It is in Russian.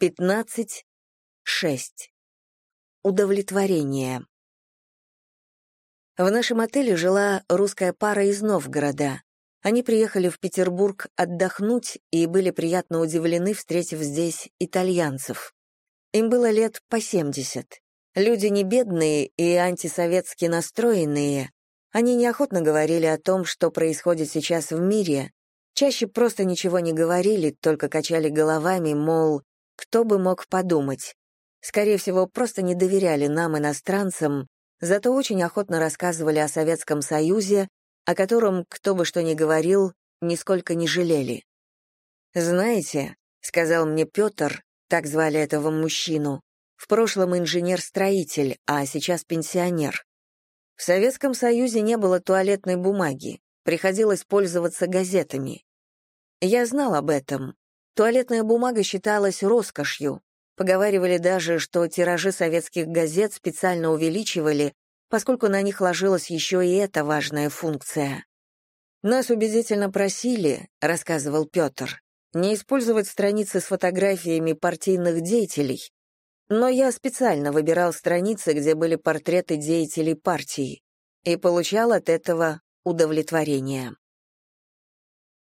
15. 6. Удовлетворение. В нашем отеле жила русская пара из Новгорода. Они приехали в Петербург отдохнуть и были приятно удивлены, встретив здесь итальянцев. Им было лет по 70. Люди не бедные и антисоветски настроенные. Они неохотно говорили о том, что происходит сейчас в мире, чаще просто ничего не говорили, только качали головами, мол, кто бы мог подумать? Скорее всего, просто не доверяли нам, иностранцам, зато очень охотно рассказывали о Советском Союзе, о котором, кто бы что ни говорил, нисколько не жалели. «Знаете», — сказал мне Петр, так звали этого мужчину, в прошлом инженер-строитель, а сейчас пенсионер. В Советском Союзе не было туалетной бумаги, приходилось пользоваться газетами. Я знал об этом, Туалетная бумага считалась роскошью. Поговаривали даже, что тиражи советских газет специально увеличивали, поскольку на них ложилась еще и эта важная функция. «Нас убедительно просили», — рассказывал Петр, «не использовать страницы с фотографиями партийных деятелей, но я специально выбирал страницы, где были портреты деятелей партии, и получал от этого удовлетворение.